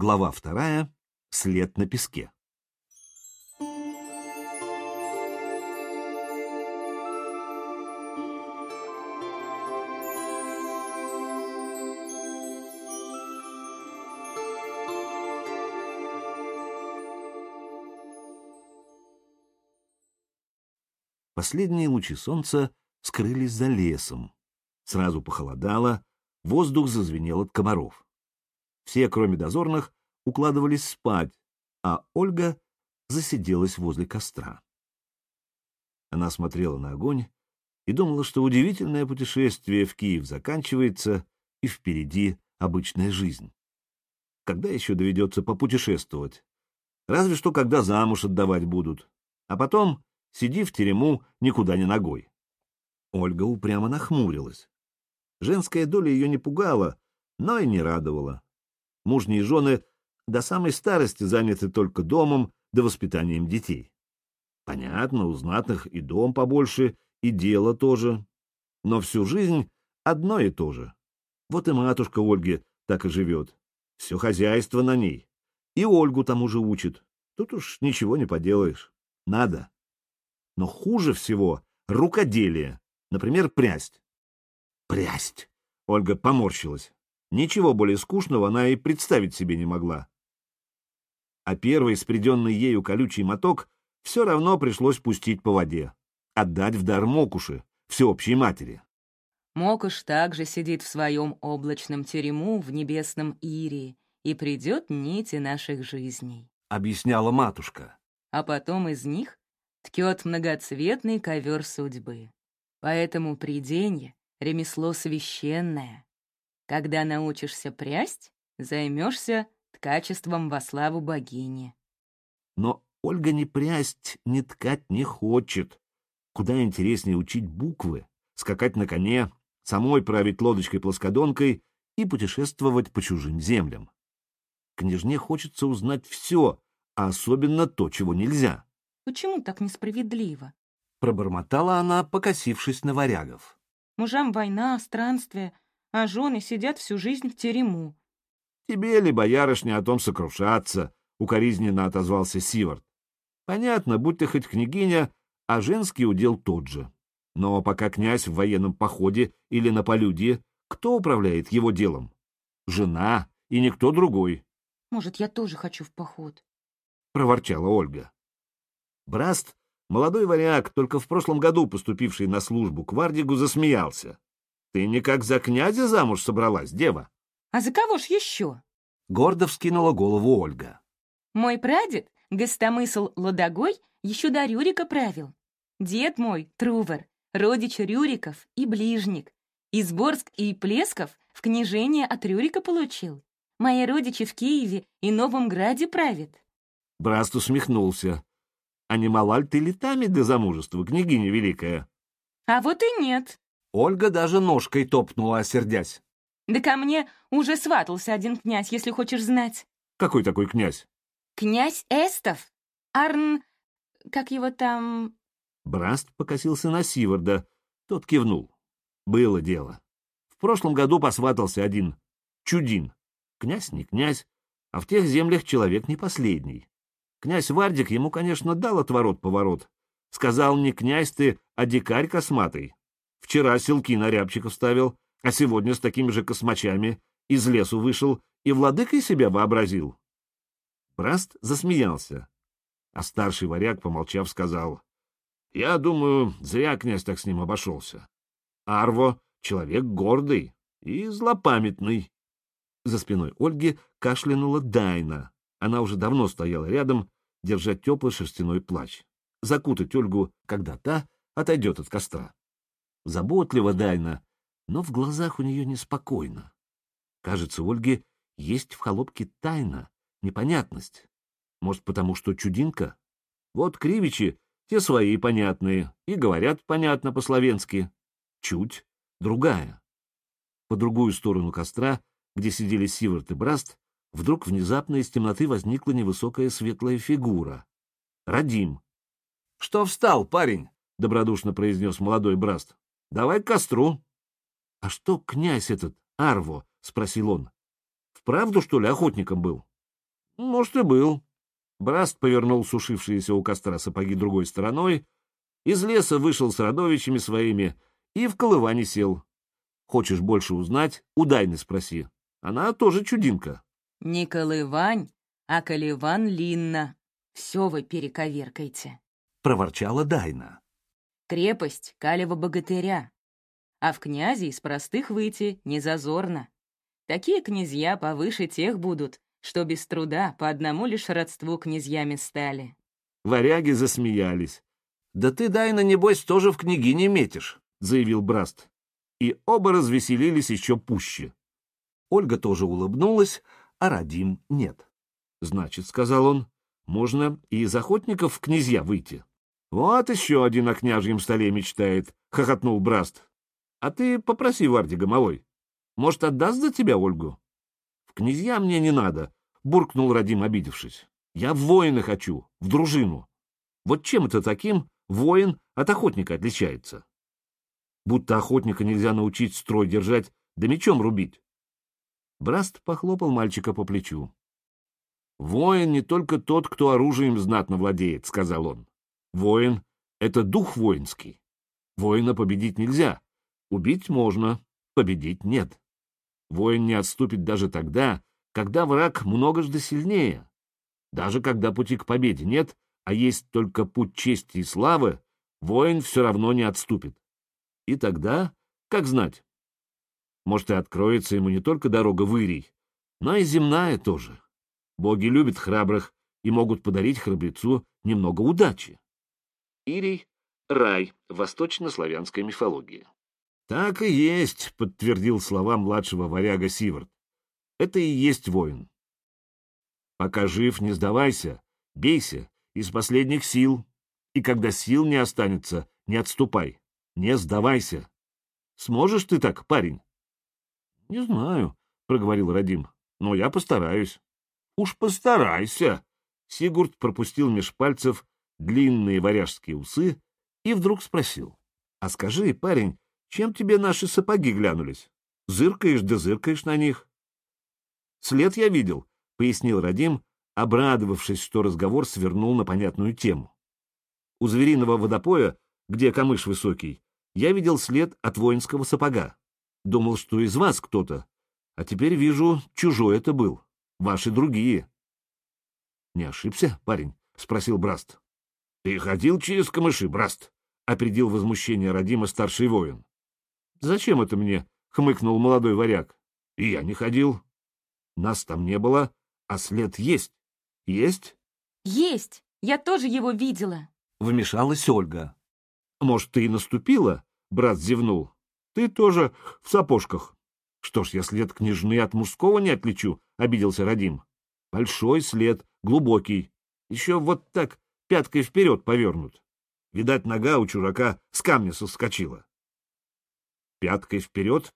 Глава вторая. След на песке. Последние лучи солнца скрылись за лесом. Сразу похолодало, воздух зазвенел от комаров. Все, кроме дозорных, укладывались спать, а Ольга засиделась возле костра. Она смотрела на огонь и думала, что удивительное путешествие в Киев заканчивается, и впереди обычная жизнь. Когда еще доведется попутешествовать? Разве что когда замуж отдавать будут. А потом Сиди в терему никуда не ногой. Ольга упрямо нахмурилась. Женская доля ее не пугала, но и не радовала. Мужние жены до самой старости заняты только домом да воспитанием детей. Понятно, у знатных и дом побольше, и дело тоже. Но всю жизнь одно и то же. Вот и матушка Ольги так и живет. Все хозяйство на ней. И Ольгу тому же учит. Тут уж ничего не поделаешь. Надо. Но хуже всего рукоделие, например, прясть. Прясть! Ольга поморщилась. Ничего более скучного она и представить себе не могла. А первый спреденный ею колючий моток все равно пришлось пустить по воде, отдать в дар Мокуши, всеобщей матери. Мокуш также сидит в своем облачном терему в небесном Ирии, и придет нити наших жизней, — объясняла матушка. А потом из них ткет многоцветный ковер судьбы. Поэтому приденье — ремесло священное. Когда научишься прясть, займешься ткачеством во славу богини. Но Ольга ни прясть, ни ткать не хочет. Куда интереснее учить буквы, скакать на коне, самой править лодочкой-плоскодонкой и путешествовать по чужим землям. Княжне хочется узнать все, а особенно то, чего нельзя. Почему так несправедливо? Пробормотала она, покосившись на варягов. Мужам война, странствия, а жены сидят всю жизнь в терему. Тебе ли, боярышня, о том сокрушаться? Укоризненно отозвался Сивард. Понятно, будь ты хоть княгиня, а женский удел тот же. Но пока князь в военном походе или на полюдье, кто управляет его делом? Жена и никто другой. Может, я тоже хочу в поход? Проворчала Ольга. Браст, молодой варяг, только в прошлом году поступивший на службу к Вардигу, засмеялся. «Ты никак за князя замуж собралась, дева?» «А за кого ж еще?» Гордо вскинула голову Ольга. «Мой прадед, гостомысл Лодогой, еще до Рюрика правил. Дед мой, Трувер, родич Рюриков и ближник. Изборск и Плесков в княжение от Рюрика получил. Мои родичи в Киеве и Новом Граде правят». Браст усмехнулся. А не мала ты летами до замужества, княгиня великая? А вот и нет. Ольга даже ножкой топнула, осердясь. Да ко мне уже сватался один князь, если хочешь знать. Какой такой князь? Князь Эстов. Арн... как его там... Браст покосился на Сиварда. Тот кивнул. Было дело. В прошлом году посватался один. Чудин. Князь не князь, а в тех землях человек не последний. Князь Вардик ему, конечно, дал отворот-поворот. Сказал, не князь ты, а дикарь косматый. Вчера селки на рябчиков ставил, а сегодня с такими же космачами из лесу вышел и владыкой себя вообразил. Браст засмеялся, а старший варяг, помолчав, сказал, «Я думаю, зря князь так с ним обошелся. Арво — человек гордый и злопамятный». За спиной Ольги кашлянула Дайна, она уже давно стояла рядом, держа теплый шерстяной плащ. Закутать Ольгу, когда та отойдет от костра. Заботливо Дайна, но в глазах у нее неспокойно. Кажется, у есть в холопке тайна, непонятность. Может, потому что чудинка? Вот кривичи, те свои понятные, и говорят понятно по-словенски. Чуть другая. По другую сторону костра, где сидели Сивард и Браст, Вдруг внезапно из темноты возникла невысокая светлая фигура. Радим. — Что встал, парень? — добродушно произнес молодой браст. — Давай к костру. — А что князь этот, Арво? — спросил он. — Вправду, что ли, охотником был? Может, и был. Браст повернул сушившиеся у костра сапоги другой стороной, из леса вышел с родовичами своими и в колыване сел. Хочешь больше узнать, у Дайны спроси. Она тоже чудинка. Не колывань, а колеван Линна. Все вы перековеркаете. Проворчала Дайна. Крепость Калева богатыря. А в князи из простых выйти не зазорно. Такие князья повыше тех будут, что без труда по одному лишь родству князьями стали. Варяги засмеялись. «Да ты, Дайна, небось, тоже в княгине метишь», — заявил Браст. И оба развеселились еще пуще. Ольга тоже улыбнулась, а Радим нет. «Значит, — сказал он, — можно и из охотников в князья выйти». «Вот еще один о княжьем столе мечтает», — хохотнул Браст. «А ты попроси Вардига, малой. Может, отдаст за тебя Ольгу?» «В князья мне не надо», — буркнул Радим, обидевшись. «Я в воины хочу, в дружину. Вот чем это таким воин от охотника отличается? Будто охотника нельзя научить строй держать, да мечом рубить». Браст похлопал мальчика по плечу. «Воин не только тот, кто оружием знатно владеет», — сказал он. «Воин — это дух воинский. Воина победить нельзя. Убить можно, победить нет. Воин не отступит даже тогда, когда враг многожды сильнее. Даже когда пути к победе нет, а есть только путь чести и славы, воин все равно не отступит. И тогда, как знать, может и откроется ему не только дорога в Ирий, но и земная тоже. Боги любят храбрых и могут подарить храбрецу немного удачи. Ирий — рай в восточнославянской мифологии. «Так и есть», — подтвердил слова младшего варяга Сивард. «Это и есть воин. Пока жив, не сдавайся, бейся из последних сил, и когда сил не останется, не отступай, не сдавайся. Сможешь ты так, парень?» «Не знаю», — проговорил Радим, — «но я постараюсь». «Уж постарайся!» Сигурд пропустил меж пальцев длинные варяжские усы и вдруг спросил. «А скажи, парень, чем тебе наши сапоги глянулись? Зыркаешь да зыркаешь на них. След я видел, — пояснил Радим, обрадовавшись, что разговор свернул на понятную тему. У звериного водопоя, где камыш высокий, я видел след от воинского сапога. Думал, что из вас кто-то, а теперь вижу, чужой это был, ваши другие. — Не ошибся, парень? — спросил Браст. — Ты ходил через камыши, Браст? — опередил возмущение Радима старший воин. «Зачем это мне?» — хмыкнул молодой варяг. «И я не ходил. Нас там не было, а след есть. Есть?» «Есть! Я тоже его видела!» — вмешалась Ольга. «Может, ты и наступила?» — брат зевнул. «Ты тоже в сапожках». «Что ж, я след княжны от мужского не отличу», — обиделся Радим. «Большой след, глубокий. Еще вот так пяткой вперед повернут. Видать, нога у чурака с камня соскочила. Пяткой вперед?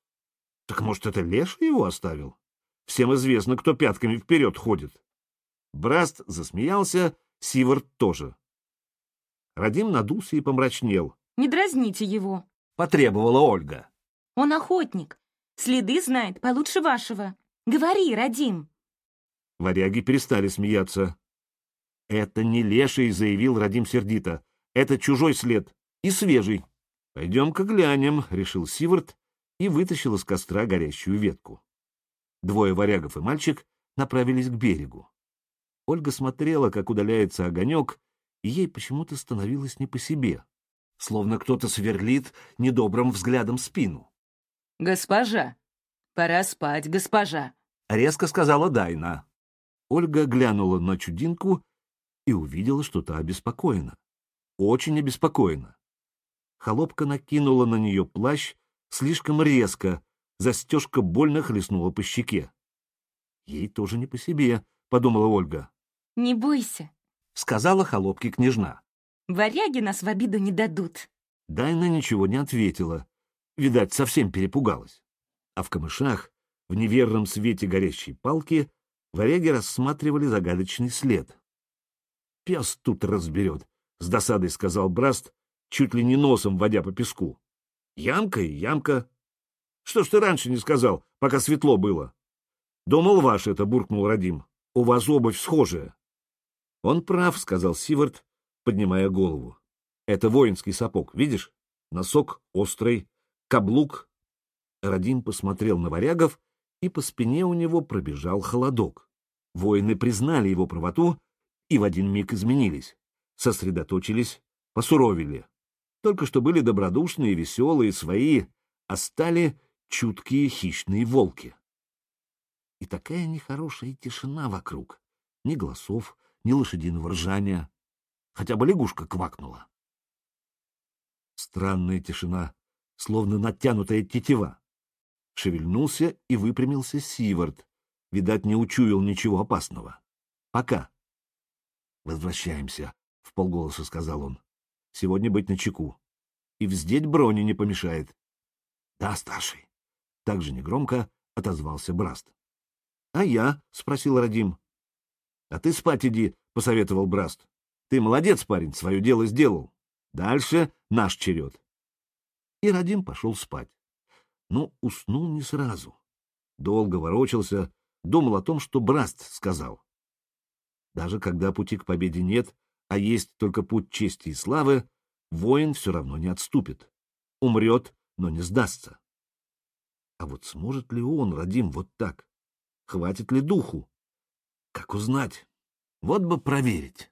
Так может, это Леша его оставил? Всем известно, кто пятками вперед ходит. Браст засмеялся, Сивард тоже. Радим надулся и помрачнел. «Не дразните его», — потребовала Ольга. «Он охотник. Следы знает получше вашего. Говори, Радим». Варяги перестали смеяться. «Это не леший», — заявил Радим сердито. «Это чужой след. И свежий. «Пойдем-ка глянем», — решил Сивард и вытащил из костра горящую ветку. Двое варягов и мальчик направились к берегу. Ольга смотрела, как удаляется огонек, и ей почему-то становилось не по себе, словно кто-то сверлит недобрым взглядом спину. «Госпожа, пора спать, госпожа», — резко сказала Дайна. Ольга глянула на чудинку и увидела, что та обеспокоена. Очень обеспокоена. Холопка накинула на нее плащ слишком резко, застежка больно хлестнула по щеке. Ей тоже не по себе, — подумала Ольга. — Не бойся, — сказала холопке княжна. — Варяги нас в обиду не дадут. Дайна ничего не ответила. Видать, совсем перепугалась. А в камышах, в неверном свете горящей палки, варяги рассматривали загадочный след. — Пес тут разберет, — с досадой сказал Браст, чуть ли не носом водя по песку. Ямка и ямка. Что ж ты раньше не сказал, пока светло было? Думал ваш это, буркнул Радим. у вас обувь схожая. Он прав, сказал Сивард, поднимая голову. Это воинский сапог, видишь? Носок острый, каблук. Радим посмотрел на варягов, и по спине у него пробежал холодок. Воины признали его правоту и в один миг изменились, сосредоточились, посуровили. Только что были добродушные, веселые, свои, а стали чуткие хищные волки. И такая нехорошая тишина вокруг. Ни голосов, ни лошадиного ржания. Хотя бы лягушка квакнула. Странная тишина, словно натянутая тетива. Шевельнулся и выпрямился Сивард. Видать, не учуял ничего опасного. Пока. Возвращаемся, — в полголоса сказал он. Сегодня быть начеку. И вздеть брони не помешает. Да, старший. Так же негромко отозвался Браст. — А я? — спросил Радим. — А ты спать иди, — посоветовал Браст. — Ты молодец, парень, свое дело сделал. Дальше наш черед. И Радим пошел спать. Но уснул не сразу. Долго ворочался, думал о том, что Браст сказал. Даже когда пути к победе нет, а есть только путь чести и славы, воин все равно не отступит. Умрет, но не сдастся. А вот сможет ли он, Радим, вот так? Хватит ли духу? Как узнать? Вот бы проверить.